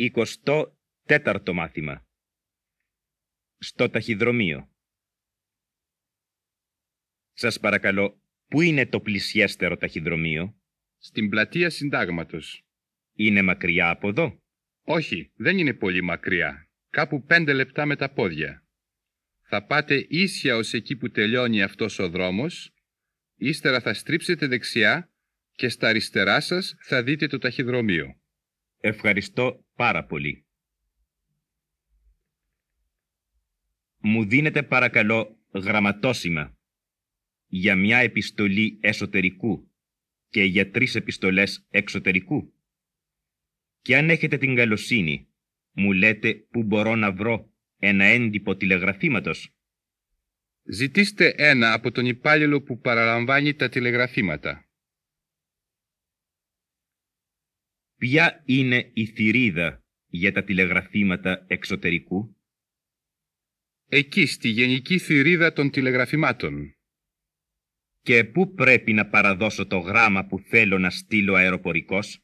Εικοστό τέταρτο μάθημα. Στο ταχυδρομείο. Σας παρακαλώ, πού είναι το πλησιέστερο ταχυδρομείο; Στην πλατεία Συντάγματος. Είναι μακριά από εδώ; Όχι, δεν είναι πολύ μακριά. Κάπου πέντε λεπτά με τα πόδια. Θα πάτε ίσια ως εκεί που τελειώνει αυτός ο δρόμος, ύστερα θα στρίψετε δεξιά και στα αριστερά σας θα δείτε το ταχυδρομείο. Ευχαριστώ πάρα πολύ. Μου δίνετε παρακαλώ γραμματόσημα για μια επιστολή εσωτερικού και για τρεις επιστολές εξωτερικού. Και αν έχετε την καλοσύνη, μου λέτε που μπορώ να βρω ένα έντυπο τηλεγραφήματος. Ζητήστε ένα από τον υπάλληλο που παραλαμβάνει τα τηλεγραφήματα. Ποια είναι η θηρίδα για τα τηλεγραφήματα εξωτερικού; Εκεί στη Γενική Θηρίδα των Τηλεγραφημάτων. Και πού πρέπει να παραδώσω το γράμμα που θέλω να στείλω αεροπορικός;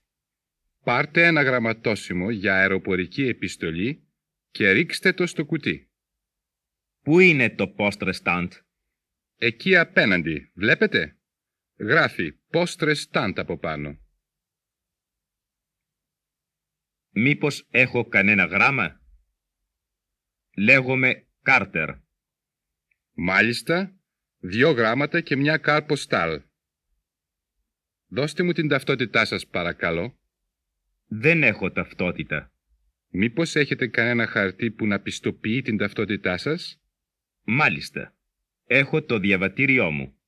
Πάρτε ένα γραμματόσημο για αεροπορική επιστολή και ρίξτε το στο κουτί. Πού είναι το post restant? Εκεί απέναντι, βλέπετε; Γράφει post restant από πάνω. Μήπως έχω κανένα γράμμα; Λέγομαι Κάρτερ. Μάλιστα, δυο γράμματα και μια καρποστάλ. Δώστε μου την ταυτότητά σας παρακαλώ. Δεν έχω ταυτότητα. Μήπως έχετε κανένα χαρτί που να πιστοποιεί την ταυτότητά σας; Μάλιστα. Έχω το διαβατήριό μου.